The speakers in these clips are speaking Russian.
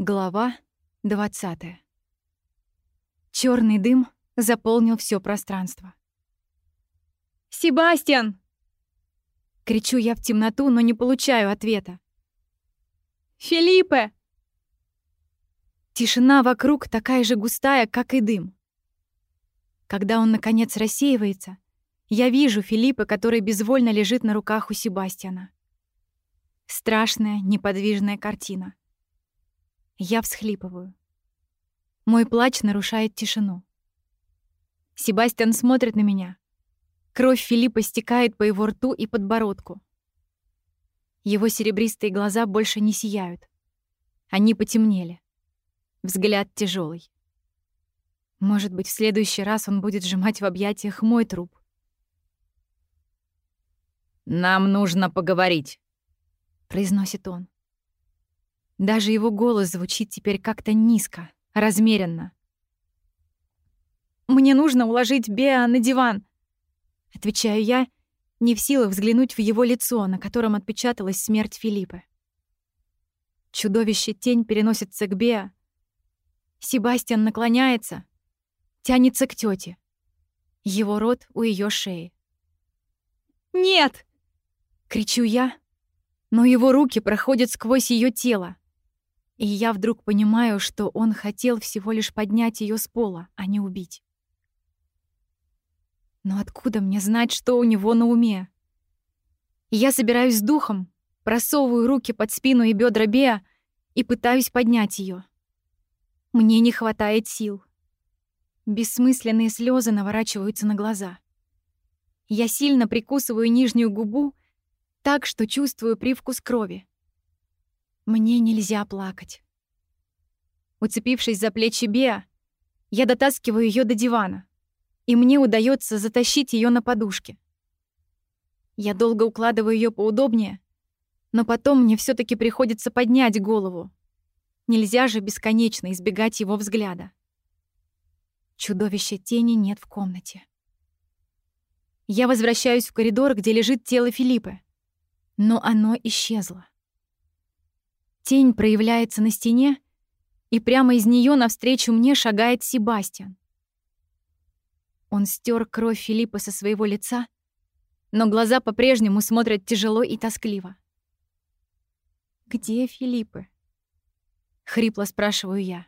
Глава 20. Черный дым заполнил все пространство. «Себастьян!» Кричу я в темноту, но не получаю ответа. «Филиппе!» Тишина вокруг такая же густая, как и дым. Когда он, наконец, рассеивается, я вижу Филиппа, который безвольно лежит на руках у Себастьяна. Страшная, неподвижная картина. Я всхлипываю. Мой плач нарушает тишину. Себастьян смотрит на меня. Кровь Филиппа стекает по его рту и подбородку. Его серебристые глаза больше не сияют. Они потемнели. Взгляд тяжелый. Может быть, в следующий раз он будет сжимать в объятиях мой труп. «Нам нужно поговорить», — произносит он. Даже его голос звучит теперь как-то низко, размеренно. «Мне нужно уложить Беа на диван», — отвечаю я, не в силах взглянуть в его лицо, на котором отпечаталась смерть Филиппа. Чудовище тень переносится к Беа. Себастьян наклоняется, тянется к тете. Его рот у ее шеи. «Нет!» — кричу я, но его руки проходят сквозь ее тело, и я вдруг понимаю, что он хотел всего лишь поднять ее с пола, а не убить. Но откуда мне знать, что у него на уме? я собираюсь с духом, просовываю руки под спину и бедра Беа и пытаюсь поднять ее. Мне не хватает сил. Бессмысленные слезы наворачиваются на глаза. Я сильно прикусываю нижнюю губу, так что чувствую привкус крови. Мне нельзя плакать. Уцепившись за плечи Беа, я дотаскиваю ее до дивана, и мне удается затащить ее на подушке. Я долго укладываю ее поудобнее, но потом мне все таки приходится поднять голову. Нельзя же бесконечно избегать его взгляда. Чудовища тени нет в комнате. Я возвращаюсь в коридор, где лежит тело Филиппа, но оно исчезло. Тень проявляется на стене, и прямо из нее навстречу мне шагает Себастьян. Он стер кровь Филиппа со своего лица, но глаза по-прежнему смотрят тяжело и тоскливо. «Где Филиппы?» — хрипло спрашиваю я.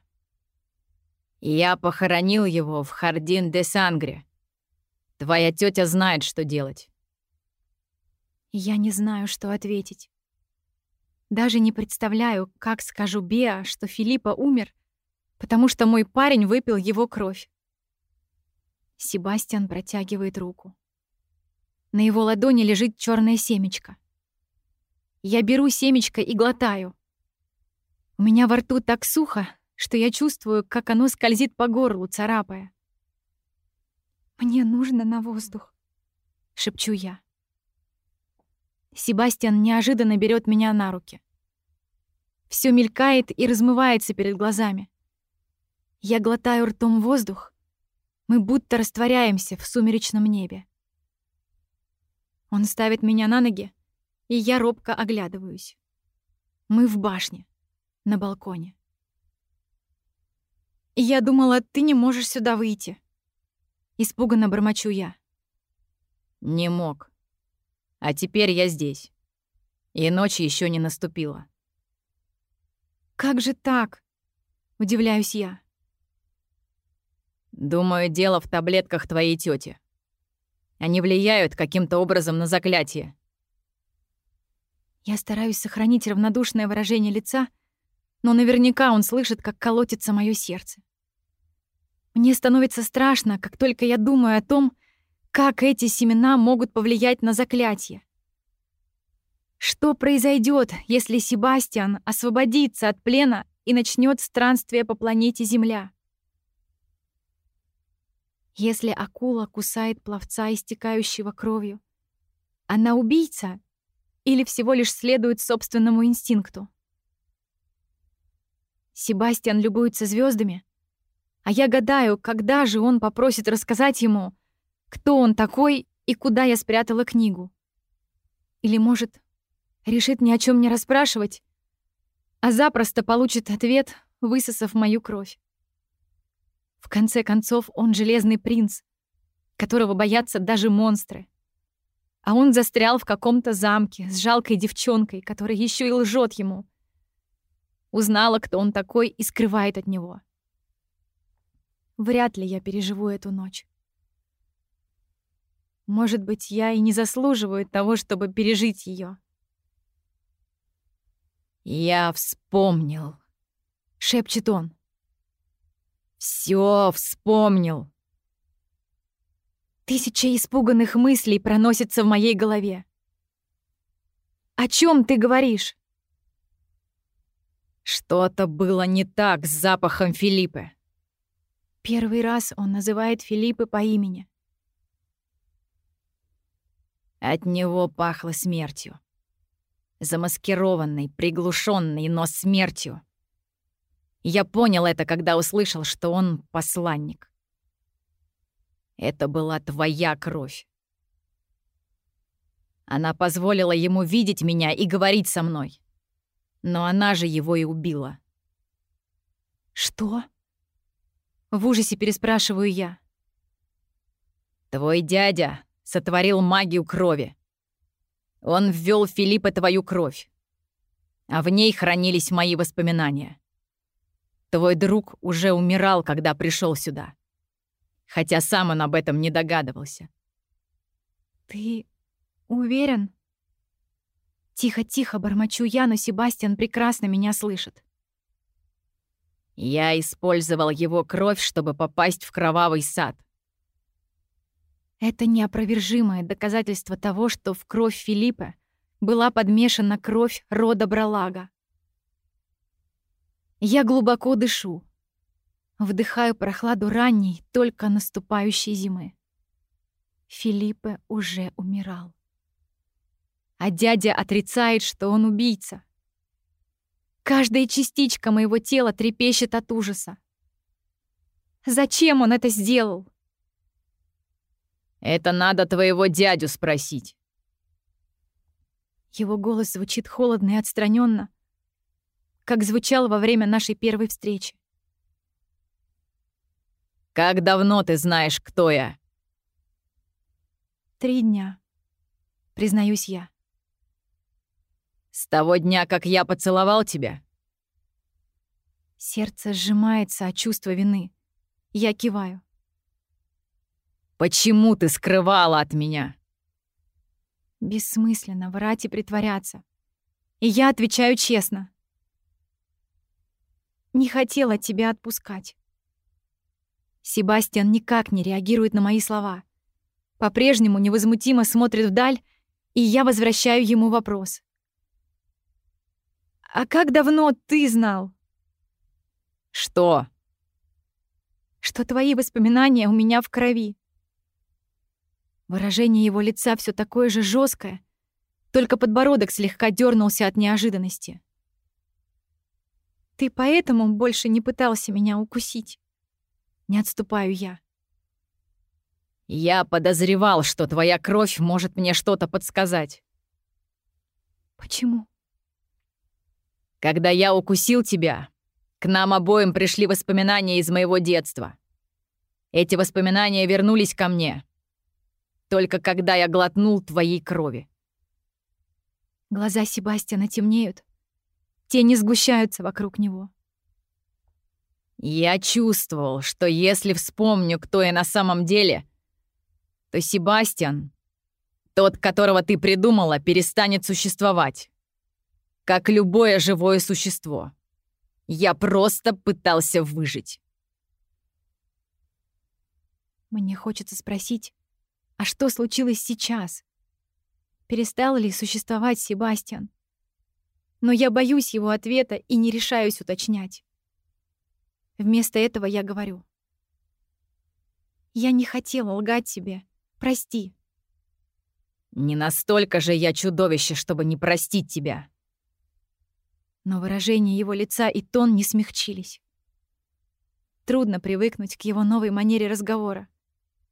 «Я похоронил его в Хардин де Сангре. Твоя тетя знает, что делать». Я не знаю, что ответить. Даже не представляю, как скажу Беа, что Филиппа умер, потому что мой парень выпил его кровь. Себастьян протягивает руку. На его ладони лежит черное семечко. Я беру семечко и глотаю. У меня во рту так сухо, что я чувствую, как оно скользит по горлу, царапая. «Мне нужно на воздух», — шепчу я. Себастьян неожиданно берет меня на руки. Все мелькает и размывается перед глазами. Я глотаю ртом воздух. Мы будто растворяемся в сумеречном небе. Он ставит меня на ноги, и я робко оглядываюсь. Мы в башне, на балконе. «Я думала, ты не можешь сюда выйти». Испуганно бормочу я. «Не мог», а теперь я здесь. И ночь еще не наступила. Как же так? Удивляюсь я. Думаю, дело в таблетках твоей тети. Они влияют каким-то образом на заклятие. Я стараюсь сохранить равнодушное выражение лица, но наверняка он слышит, как колотится мое сердце. Мне становится страшно, как только я думаю о том, как эти семена могут повлиять на заклятие? Что произойдет, если Себастьян освободится от плена и начнет странствие по планете Земля? Если акула кусает пловца, истекающего кровью, она убийца или всего лишь следует собственному инстинкту? Себастьян любуется звездами, а я гадаю, когда же он попросит рассказать ему, кто он такой и куда я спрятала книгу. Или, может, решит ни о чем не расспрашивать, а запросто получит ответ, высосав мою кровь. В конце концов, он железный принц, которого боятся даже монстры. А он застрял в каком-то замке с жалкой девчонкой, которая еще и лжет ему. Узнала, кто он такой, и скрывает от него. Вряд ли я переживу эту ночь. Может быть, я и не заслуживаю того, чтобы пережить ее. «Я вспомнил», — шепчет он. «Всё вспомнил». Тысяча испуганных мыслей проносится в моей голове. «О чем ты говоришь?» Что-то было не так с запахом Филиппы. Первый раз он называет Филиппы по имени. От него пахло смертью. Замаскированной, приглушенной, но смертью. Я понял это, когда услышал, что он посланник. Это была твоя кровь. Она позволила ему видеть меня и говорить со мной. Но она же его и убила. «Что?» В ужасе переспрашиваю я. «Твой дядя сотворил магию крови. Он ввел Филиппа твою кровь, а в ней хранились мои воспоминания. Твой друг уже умирал, когда пришел сюда, хотя сам он об этом не догадывался. Ты уверен? Тихо-тихо бормочу я, но Себастьян прекрасно меня слышит. Я использовал его кровь, чтобы попасть в кровавый сад — это неопровержимое доказательство того, что в кровь Филиппа была подмешана кровь рода Бралага. Я глубоко дышу. Вдыхаю прохладу ранней, только наступающей зимы. Филиппе уже умирал. А дядя отрицает, что он убийца. Каждая частичка моего тела трепещет от ужаса. Зачем он это сделал? Это надо твоего дядю спросить. Его голос звучит холодно и отстраненно, как звучал во время нашей первой встречи. «Как давно ты знаешь, кто я?» «Три дня», — признаюсь я. «С того дня, как я поцеловал тебя?» Сердце сжимается от чувства вины. Я киваю. Почему ты скрывала от меня?» Бессмысленно врать и притворяться. И я отвечаю честно. Не хотела тебя отпускать. Себастьян никак не реагирует на мои слова. По-прежнему невозмутимо смотрит вдаль, и я возвращаю ему вопрос. «А как давно ты знал?» «Что?» «Что твои воспоминания у меня в крови. Выражение его лица все такое же жесткое, только подбородок слегка дернулся от неожиданности. «Ты поэтому больше не пытался меня укусить?» Не отступаю я. «Я подозревал, что твоя кровь может мне что-то подсказать». «Почему?» «Когда я укусил тебя, к нам обоим пришли воспоминания из моего детства. Эти воспоминания вернулись ко мне, только когда я глотнул твоей крови. Глаза Себастьяна темнеют. Тени сгущаются вокруг него. Я чувствовал, что если вспомню, кто я на самом деле, то Себастьян, тот, которого ты придумала, перестанет существовать. Как любое живое существо. Я просто пытался выжить. Мне хочется спросить, а что случилось сейчас? Перестал ли существовать Себастьян? Но я боюсь его ответа и не решаюсь уточнять. Вместо этого я говорю. Я не хотела лгать тебе. Прости. Не настолько же я чудовище, чтобы не простить тебя. Но выражение его лица и тон не смягчились. Трудно привыкнуть к его новой манере разговора,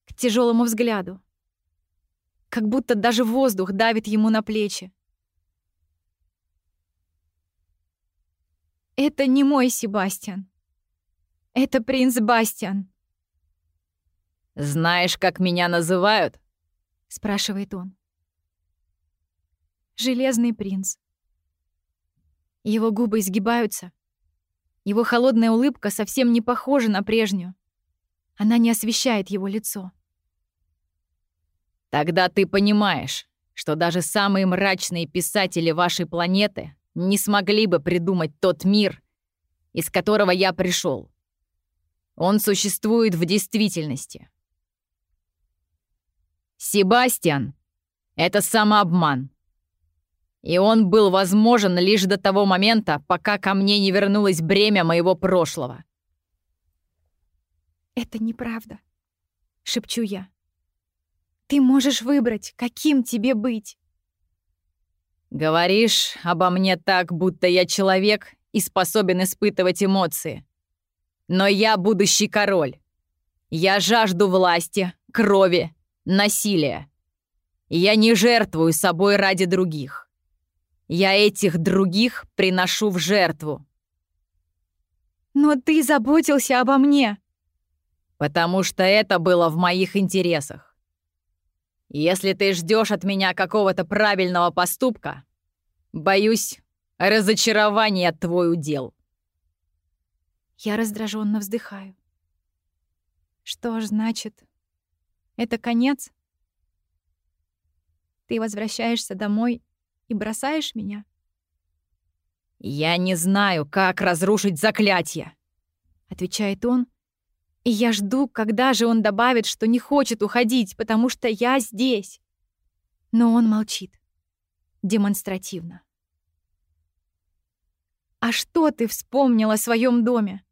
к тяжелому взгляду как будто даже воздух давит ему на плечи. Это не мой Себастьян. Это принц Бастиан. «Знаешь, как меня называют?» — спрашивает он. Железный принц. Его губы изгибаются. Его холодная улыбка совсем не похожа на прежнюю. Она не освещает его лицо. Тогда ты понимаешь, что даже самые мрачные писатели вашей планеты не смогли бы придумать тот мир, из которого я пришел. Он существует в действительности. Себастьян — это самообман. И он был возможен лишь до того момента, пока ко мне не вернулось бремя моего прошлого. «Это неправда», — шепчу я. «Ты можешь выбрать, каким тебе быть». «Говоришь обо мне так, будто я человек и способен испытывать эмоции. Но я будущий король. Я жажду власти, крови, насилия. Я не жертвую собой ради других. Я этих других приношу в жертву. Но ты заботился обо мне. Потому что это было в моих интересах. Если ты ждешь от меня какого-то правильного поступка, боюсь, разочарование твой удел. Я раздраженно вздыхаю. Что ж, значит, это конец? Ты возвращаешься домой и бросаешь меня? «Я не знаю, как разрушить заклятие», — отвечает он. И я жду, когда же он добавит, что не хочет уходить, потому что я здесь. Но он молчит. Демонстративно. «А что ты вспомнил о своем доме?»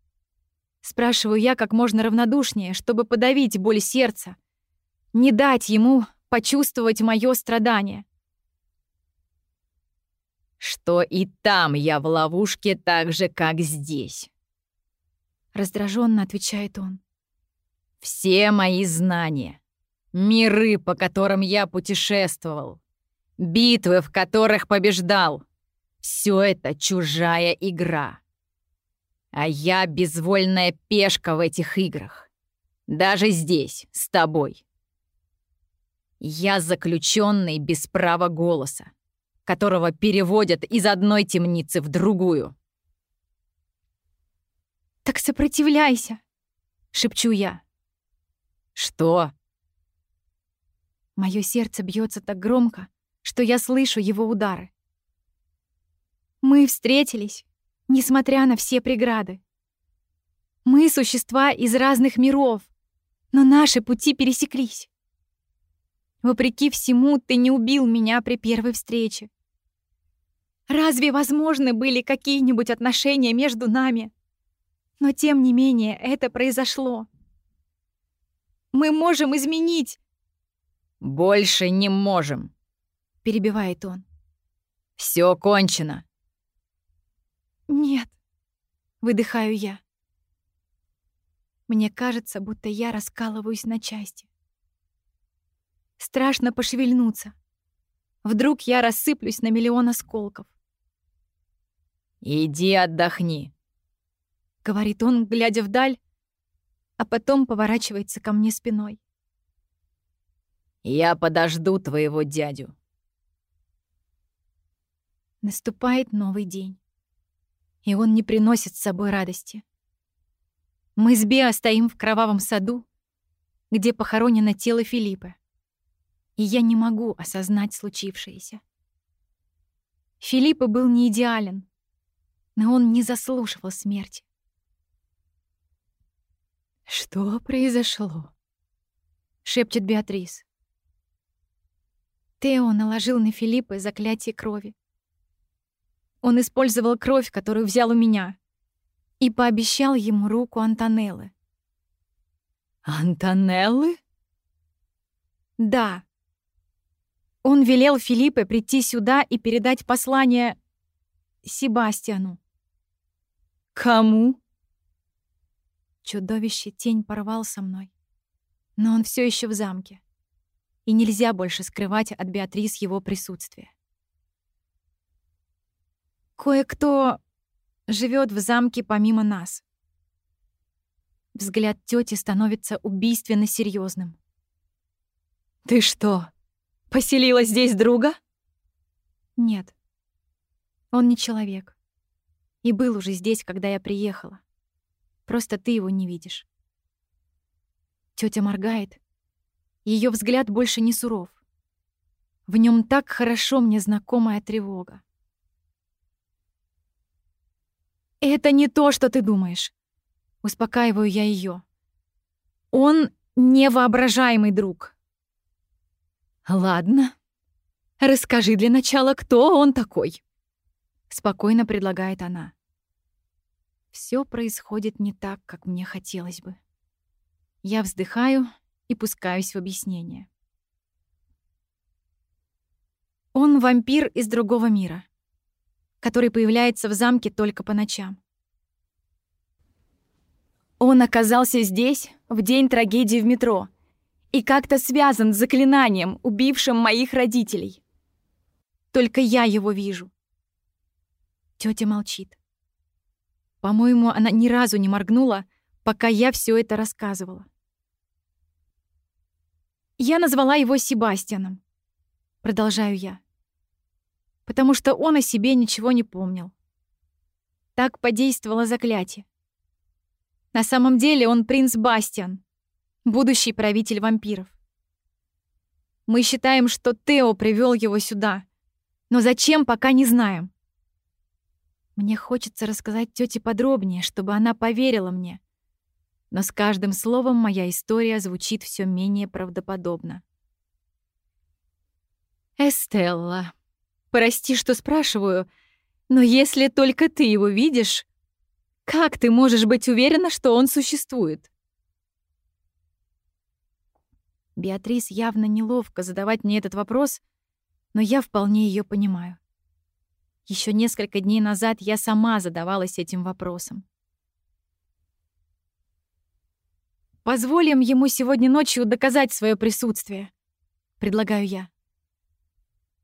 Спрашиваю я как можно равнодушнее, чтобы подавить боль сердца, не дать ему почувствовать мое страдание. Что и там я в ловушке так же, как здесь. Раздраженно отвечает он. Все мои знания, миры, по которым я путешествовал, битвы, в которых побеждал, все это чужая игра. А я безвольная пешка в этих играх. Даже здесь, с тобой. Я заключенный без права голоса, которого переводят из одной темницы в другую. «Так сопротивляйся!» — шепчу я. «Что?» Мое сердце бьется так громко, что я слышу его удары. Мы встретились, несмотря на все преграды. Мы — существа из разных миров, но наши пути пересеклись. Вопреки всему, ты не убил меня при первой встрече. Разве возможны были какие-нибудь отношения между нами? Но тем не менее это произошло. Мы можем изменить. Больше не можем, перебивает он. Все кончено. Нет, выдыхаю я. Мне кажется, будто я раскалываюсь на части. Страшно пошевельнуться. Вдруг я рассыплюсь на миллион осколков. «Иди отдохни», — говорит он, глядя вдаль, а потом поворачивается ко мне спиной. «Я подожду твоего дядю». Наступает новый день, и он не приносит с собой радости. Мы с Беа стоим в кровавом саду, где похоронено тело Филиппа и я не могу осознать случившееся. Филиппа был не идеален, но он не заслуживал смерти. «Что произошло?» — шепчет Беатрис. Тео наложил на Филиппа заклятие крови. Он использовал кровь, которую взял у меня, и пообещал ему руку Антонеллы. «Антонеллы?» «Да», он велел Филиппе прийти сюда и передать послание Себастьяну. Кому? Чудовище тень порвал со мной. Но он все еще в замке. И нельзя больше скрывать от Беатрис его присутствие. Кое-кто живет в замке помимо нас. Взгляд тети становится убийственно серьезным. Ты что, поселила здесь друга? Нет. Он не человек. И был уже здесь, когда я приехала. Просто ты его не видишь. Тетя моргает. Ее взгляд больше не суров. В нем так хорошо мне знакомая тревога. Это не то, что ты думаешь. Успокаиваю я ее. Он невоображаемый друг. Ладно. Расскажи для начала, кто он такой. Спокойно предлагает она. Все происходит не так, как мне хотелось бы. Я вздыхаю и пускаюсь в объяснение. Он вампир из другого мира, который появляется в замке только по ночам. Он оказался здесь в день трагедии в метро и как-то связан с заклинанием, убившим моих родителей. Только я его вижу. Тётя молчит. По-моему, она ни разу не моргнула, пока я все это рассказывала. Я назвала его Себастьяном. Продолжаю я. Потому что он о себе ничего не помнил. Так подействовало заклятие. На самом деле он принц Бастиан, будущий правитель вампиров. Мы считаем, что Тео привел его сюда. Но зачем, пока не знаем. Мне хочется рассказать тете подробнее, чтобы она поверила мне но с каждым словом моя история звучит все менее правдоподобно. «Эстелла, прости, что спрашиваю, но если только ты его видишь, как ты можешь быть уверена, что он существует?» Беатрис явно неловко задавать мне этот вопрос, но я вполне ее понимаю. Еще несколько дней назад я сама задавалась этим вопросом. Позволим ему сегодня ночью доказать свое присутствие, предлагаю я.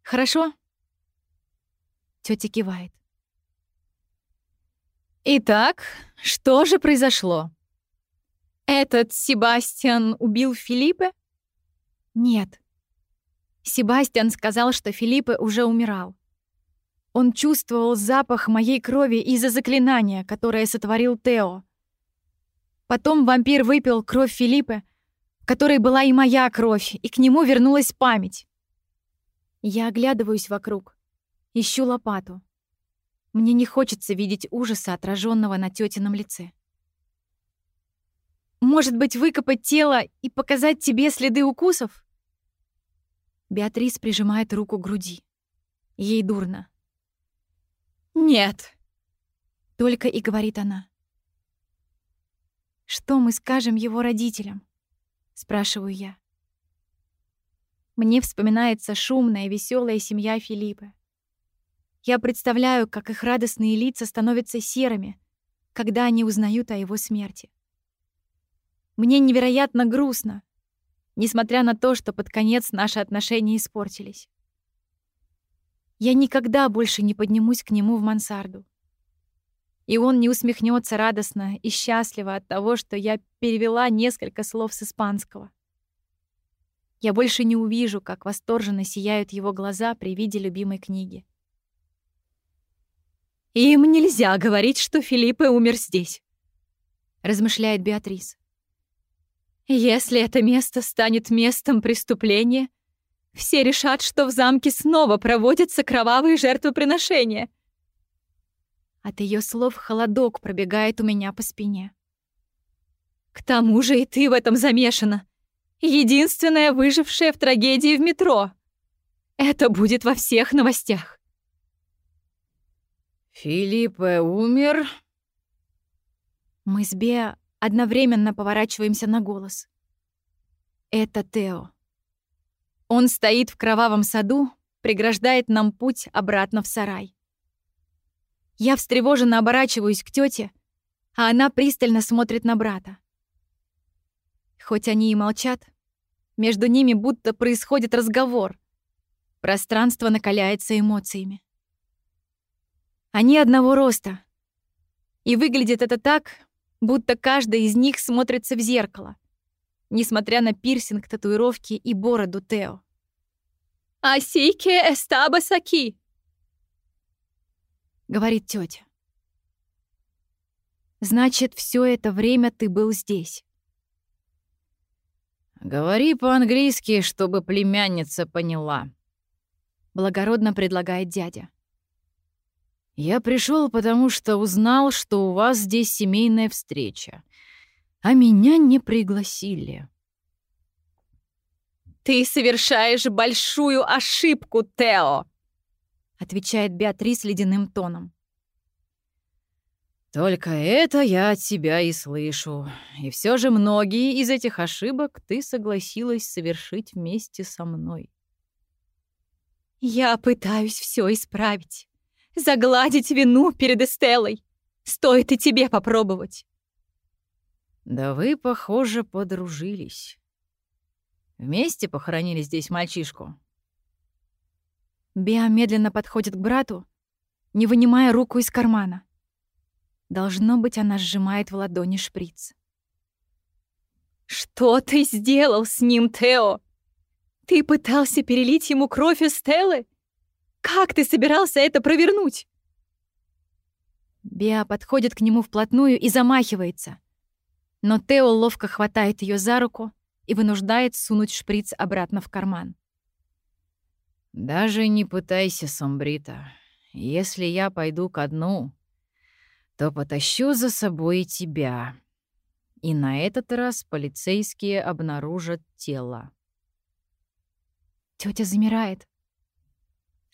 Хорошо? Тетя кивает. Итак, что же произошло? Этот Себастьян убил Филиппе? Нет. Себастьян сказал, что Филиппе уже умирал. Он чувствовал запах моей крови из-за заклинания, которое сотворил Тео. Потом вампир выпил кровь Филиппа, в которой была и моя кровь, и к нему вернулась память. Я оглядываюсь вокруг, ищу лопату. Мне не хочется видеть ужаса, отраженного на тетином лице. Может быть, выкопать тело и показать тебе следы укусов? Беатрис прижимает руку к груди. Ей дурно. «Нет», — только и говорит она. Что мы скажем его родителям? Спрашиваю я. Мне вспоминается шумная, веселая семья Филиппа. Я представляю, как их радостные лица становятся серыми, когда они узнают о его смерти. Мне невероятно грустно, несмотря на то, что под конец наши отношения испортились. Я никогда больше не поднимусь к нему в мансарду. И он не усмехнется радостно и счастливо от того, что я перевела несколько слов с испанского. Я больше не увижу, как восторженно сияют его глаза при виде любимой книги. «Им нельзя говорить, что Филиппе умер здесь», — размышляет Беатрис. «Если это место станет местом преступления, все решат, что в замке снова проводятся кровавые жертвоприношения». От ее слов холодок пробегает у меня по спине. К тому же и ты в этом замешана. Единственная выжившая в трагедии в метро. Это будет во всех новостях. Филиппе умер. Мы с Беа одновременно поворачиваемся на голос. Это Тео. Он стоит в кровавом саду, преграждает нам путь обратно в сарай. Я встревоженно оборачиваюсь к тете, а она пристально смотрит на брата. Хоть они и молчат, между ними будто происходит разговор. Пространство накаляется эмоциями. Они одного роста, И выглядит это так, будто каждый из них смотрится в зеркало, несмотря на пирсинг, татуировки и бороду Тео. «Асике эстаба саки», — говорит тетя. «Значит, все это время ты был здесь». «Говори по-английски, чтобы племянница поняла», — благородно предлагает дядя. «Я пришел, потому что узнал, что у вас здесь семейная встреча, а меня не пригласили». «Ты совершаешь большую ошибку, Тео!» — отвечает Беатрис ледяным тоном. «Только это я от тебя и слышу. И все же многие из этих ошибок ты согласилась совершить вместе со мной». «Я пытаюсь все исправить, загладить вину перед Эстеллой. Стоит и тебе попробовать». «Да вы, похоже, подружились». Вместе похоронили здесь мальчишку. Беа медленно подходит к брату, не вынимая руку из кармана. Должно быть, она сжимает в ладони шприц. «Что ты сделал с ним, Тео? Ты пытался перелить ему кровь из Стеллы? Как ты собирался это провернуть?» Беа подходит к нему вплотную и замахивается. Но Тео ловко хватает ее за руку и вынуждает сунуть шприц обратно в карман. «Даже не пытайся, Сомбрита. Если я пойду ко дну, то потащу за собой и тебя. И на этот раз полицейские обнаружат тело». Тётя замирает.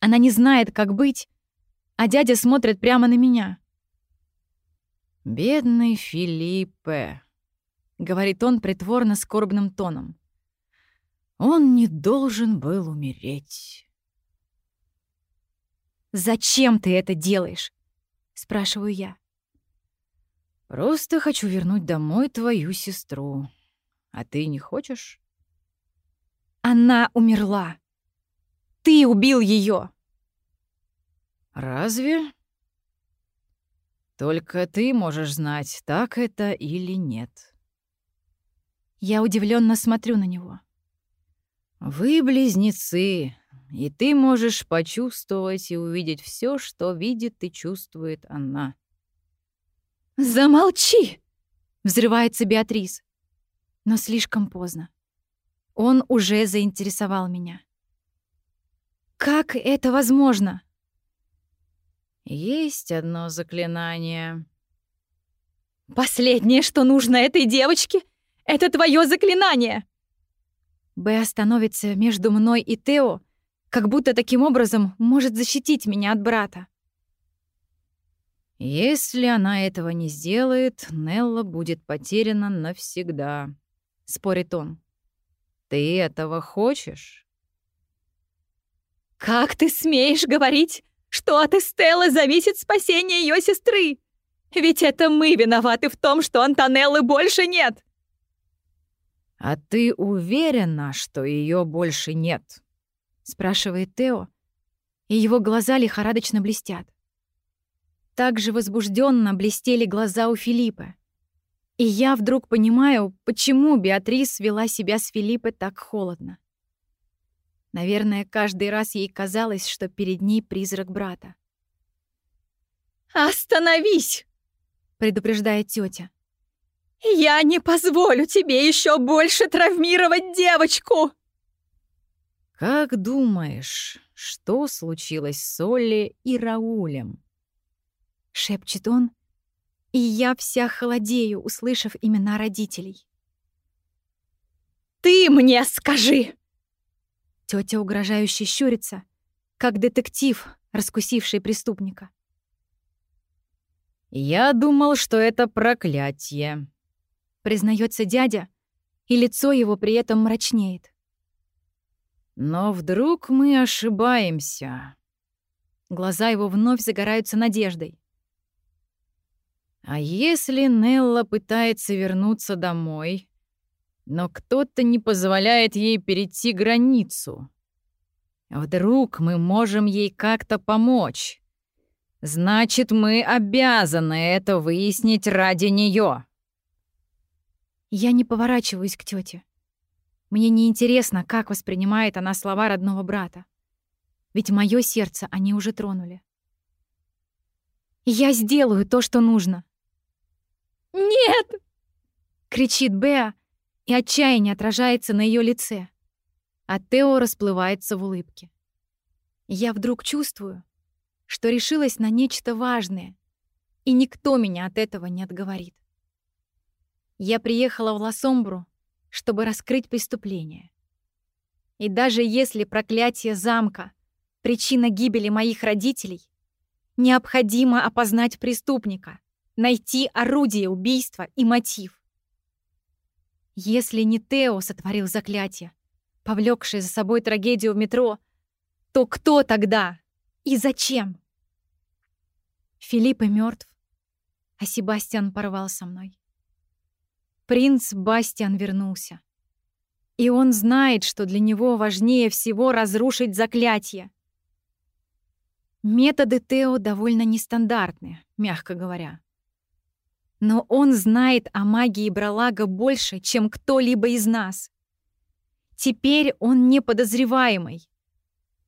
Она не знает, как быть, а дядя смотрит прямо на меня. «Бедный Филиппе», — говорит он притворно скорбным тоном. «Он не должен был умереть». «Зачем ты это делаешь?» — спрашиваю я. «Просто хочу вернуть домой твою сестру. А ты не хочешь?» «Она умерла. Ты убил ее. «Разве?» «Только ты можешь знать, так это или нет». Я удивленно смотрю на него. «Вы близнецы, и ты можешь почувствовать и увидеть все, что видит и чувствует она». «Замолчи!» — взрывается Беатрис. Но слишком поздно. Он уже заинтересовал меня. «Как это возможно?» «Есть одно заклинание». «Последнее, что нужно этой девочке, это твое заклинание!» Б становится между мной и Тео, как будто таким образом может защитить меня от брата. «Если она этого не сделает, Нелла будет потеряна навсегда», — спорит он. «Ты этого хочешь?» «Как ты смеешь говорить, что от Эстеллы зависит спасение ее сестры? Ведь это мы виноваты в том, что Антонеллы больше нет!» «А ты уверена, что ее больше нет?» — спрашивает Тео, и его глаза лихорадочно блестят. Так же возбужденно блестели глаза у Филиппа. И я вдруг понимаю, почему Беатрис вела себя с Филиппой так холодно. Наверное, каждый раз ей казалось, что перед ней призрак брата. «Остановись!» — предупреждает тетя. «Я не позволю тебе еще больше травмировать девочку!» «Как думаешь, что случилось с Олли и Раулем?» Шепчет он, и я вся холодею, услышав имена родителей. «Ты мне скажи!» Тетя угрожающе щурится, как детектив, раскусивший преступника. «Я думал, что это проклятие», признается дядя, и лицо его при этом мрачнеет. Но вдруг мы ошибаемся. Глаза его вновь загораются надеждой. А если Нелла пытается вернуться домой, но кто-то не позволяет ей перейти границу? Вдруг мы можем ей как-то помочь? Значит, мы обязаны это выяснить ради нее. Я не поворачиваюсь к тете. Мне не интересно, как воспринимает она слова родного брата. Ведь мое сердце они уже тронули. Я сделаю то, что нужно. «Нет!» — кричит Беа, и отчаяние отражается на ее лице. А Тео расплывается в улыбке. Я вдруг чувствую, что решилась на нечто важное, и никто меня от этого не отговорит. Я приехала в Лосомбру, чтобы раскрыть преступление. И даже если проклятие замка — причина гибели моих родителей, необходимо опознать преступника, найти орудие убийства и мотив. Если не Тео сотворил заклятие, повлекшее за собой трагедию в метро, то кто тогда и зачем? Филипп и мертв, а Себастьян порвал со мной. Принц Бастиан вернулся. И он знает, что для него важнее всего разрушить заклятие. Методы Тео довольно нестандартные, мягко говоря. Но он знает о магии Бралага больше, чем кто-либо из нас. Теперь он не подозреваемый.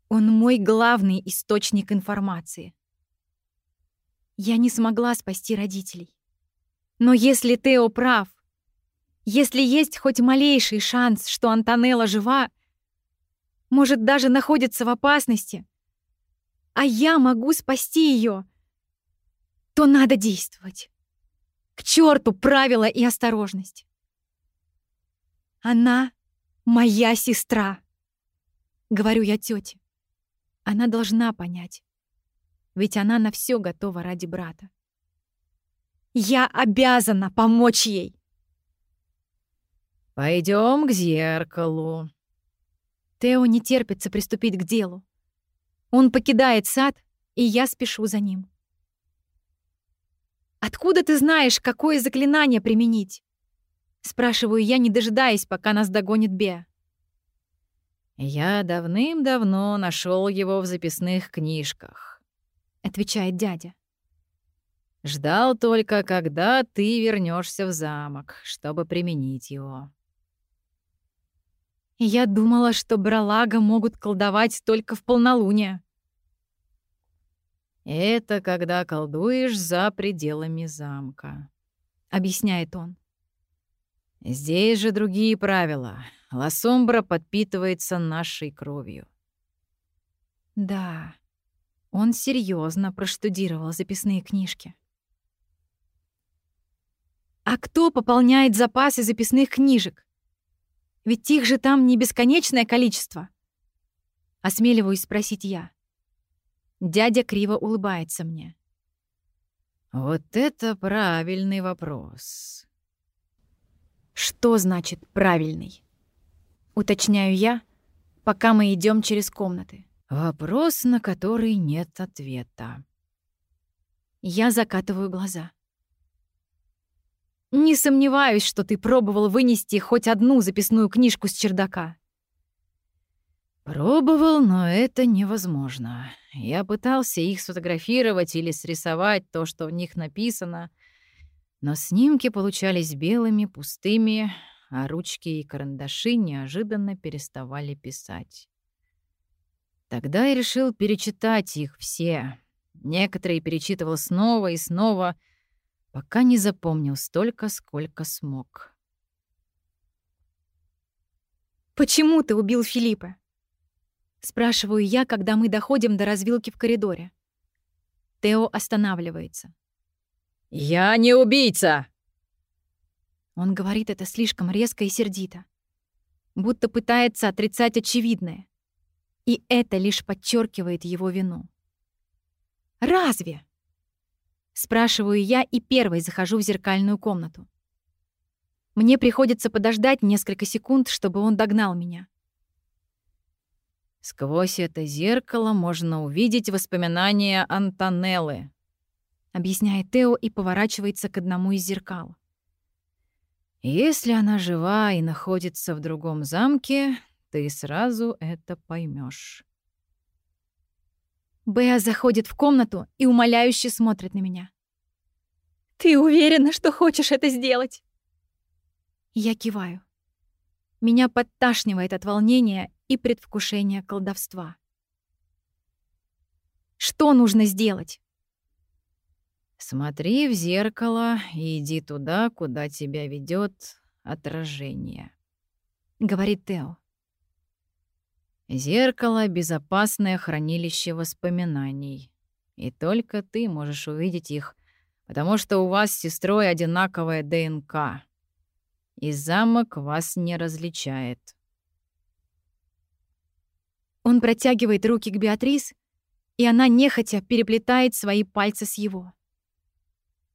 Он мой главный источник информации. Я не смогла спасти родителей. Но если Тео прав, если есть хоть малейший шанс, что Антонелла жива, может, даже находится в опасности, а я могу спасти ее, то надо действовать. К черту правила и осторожность. Она моя сестра, говорю я тете. Она должна понять, ведь она на все готова ради брата. Я обязана помочь ей. Пойдем к зеркалу. Тео не терпится приступить к делу. Он покидает сад, и я спешу за ним. «Откуда ты знаешь, какое заклинание применить?» Спрашиваю я, не дожидаясь, пока нас догонит Беа. «Я давным-давно нашел его в записных книжках», — отвечает дядя. «Ждал только, когда ты вернешься в замок, чтобы применить его». Я думала, что бралага могут колдовать только в полнолуние. «Это когда колдуешь за пределами замка», — объясняет он. «Здесь же другие правила. Лосомбра подпитывается нашей кровью». Да, он серьезно проштудировал записные книжки. А кто пополняет запасы записных книжек? Ведь их же там не бесконечное количество. Осмеливаюсь спросить я. Дядя криво улыбается мне. Вот это правильный вопрос. Что значит правильный? Уточняю я, пока мы идем через комнаты. Вопрос, на который нет ответа. Я закатываю глаза. Не сомневаюсь, что ты пробовал вынести хоть одну записную книжку с чердака. Пробовал, но это невозможно. Я пытался их сфотографировать или срисовать то, что в них написано, но снимки получались белыми, пустыми, а ручки и карандаши неожиданно переставали писать. Тогда я решил перечитать их все. Некоторые перечитывал снова и снова — пока не запомнил столько, сколько смог. «Почему ты убил Филиппа?» Спрашиваю я, когда мы доходим до развилки в коридоре. Тео останавливается. «Я не убийца!» Он говорит это слишком резко и сердито, будто пытается отрицать очевидное. И это лишь подчеркивает его вину. «Разве?» Спрашиваю я и первой захожу в зеркальную комнату. Мне приходится подождать несколько секунд, чтобы он догнал меня. «Сквозь это зеркало можно увидеть воспоминания Антонеллы», — объясняет Тео и поворачивается к одному из зеркал. «Если она жива и находится в другом замке, ты сразу это поймешь. Беа заходит в комнату и умоляюще смотрит на меня. «Ты уверена, что хочешь это сделать?» Я киваю. Меня подташнивает от волнения и предвкушения колдовства. Что нужно сделать? Смотри в зеркало и иди туда, куда тебя ведет отражение, говорит Тео. Зеркало — безопасное хранилище воспоминаний. И только ты можешь увидеть их, потому что у вас с сестрой одинаковая ДНК. И замок вас не различает. Он протягивает руки к Беатрис, и она нехотя переплетает свои пальцы с его.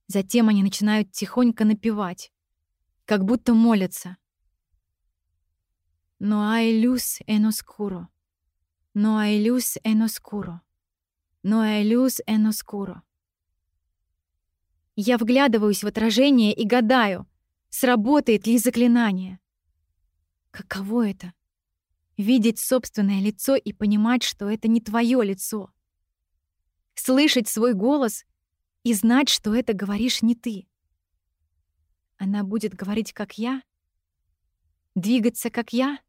Затем они начинают тихонько напевать, как будто молятся. No hay luz en oscuro. No hay luz en oscuro. No hay luz en oscuro. Я вглядываюсь в отражение и гадаю, сработает ли заклинание. Каково это? Видеть собственное лицо и понимать, что это не твое лицо. Слышать свой голос и знать, что это говоришь не ты. Она будет говорить, как я? Двигаться, как я?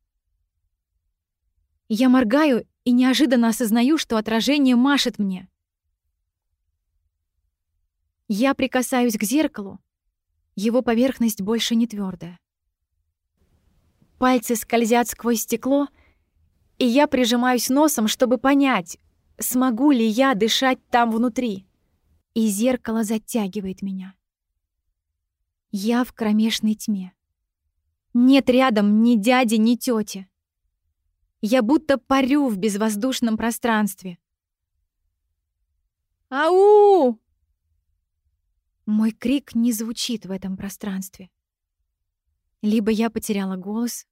Я моргаю и неожиданно осознаю, что отражение машет мне. Я прикасаюсь к зеркалу. Его поверхность больше не твердая. Пальцы скользят сквозь стекло, и я прижимаюсь носом, чтобы понять, смогу ли я дышать там внутри. И зеркало затягивает меня. Я в кромешной тьме. Нет рядом ни дяди, ни тети. Я будто парю в безвоздушном пространстве. «Ау!» Мой крик не звучит в этом пространстве. Либо я потеряла голос,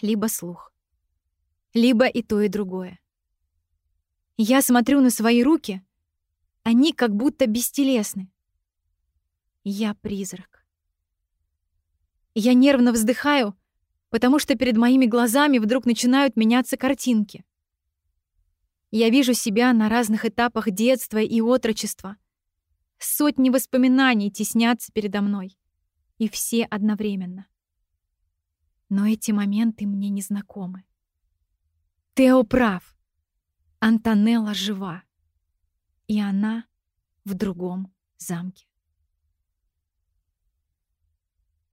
либо слух. Либо и то, и другое. Я смотрю на свои руки, они как будто бестелесны. Я призрак. Я нервно вздыхаю, потому что перед моими глазами вдруг начинают меняться картинки. Я вижу себя на разных этапах детства и отрочества. Сотни воспоминаний теснятся передо мной. И все одновременно. Но эти моменты мне не знакомы. Тео прав. Антонелла жива. И она в другом замке.